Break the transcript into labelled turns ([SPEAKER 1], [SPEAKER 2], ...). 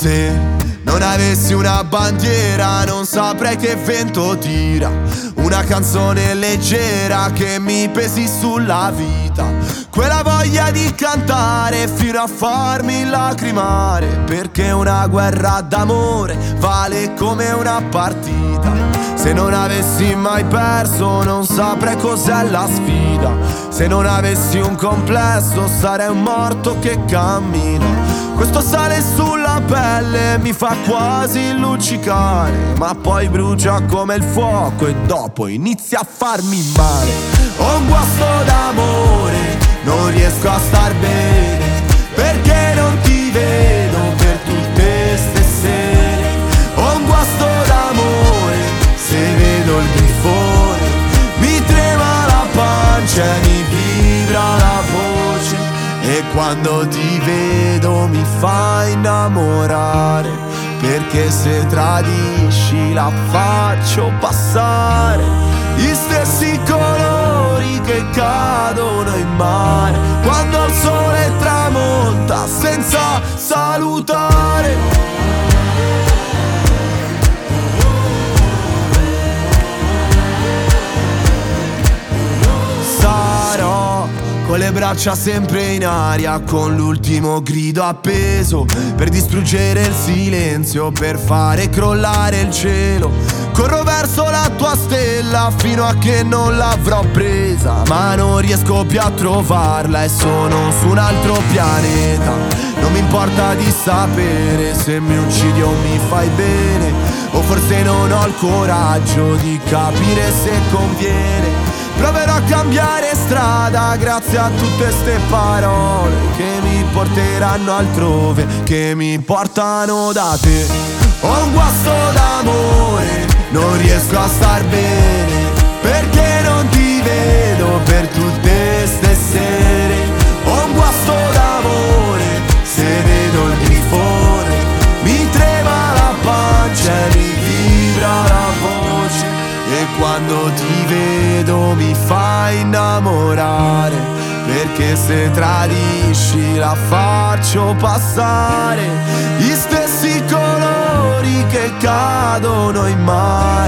[SPEAKER 1] Se non avessi una bandiera non saprei che vento tira. Una canzone leggera che mi pesi sulla vita. Quella voglia di cantare fino a farmi lacrimare. Perché una guerra d'amore vale come una partita. Se non avessi mai perso non saprei cos'è la sfida. Se non avessi un complesso sarei un morto che cammina. Questo sale sulla pelle mi fa quasi luccicare Ma poi brucia come il fuoco e dopo inizia a farmi male. Ho un guasto d'amore, non riesco a star bene Perché non ti vedo per tutte ste sere. Ho un guasto d'amore, se vedo il grifone Mi trema la pancia e mi vibra la voce E quando ti vedo mi fa innamorare Perché se tradisci la faccio passare. Gli stessi colori che cadono in mare Quando il sole tramonta senza salutare con le braccia sempre in aria, con l'ultimo grido appeso per distruggere il silenzio, per fare crollare il cielo. Corro verso la tua stella fino a che non l'avrò presa, ma non riesco più a trovarla e sono su un altro pianeta. Non mi importa di sapere se mi uccidi o mi fai bene, o forse non ho il coraggio di capire se conviene. Proverò a cambiare strada grazie a tutte ste parole che mi porteranno altrove, che mi portano da te. Ho un guasto d'amore, vedo mi fai innamorare Perché se tradisci la faccio passare. Gli stessi colori che cadono in mare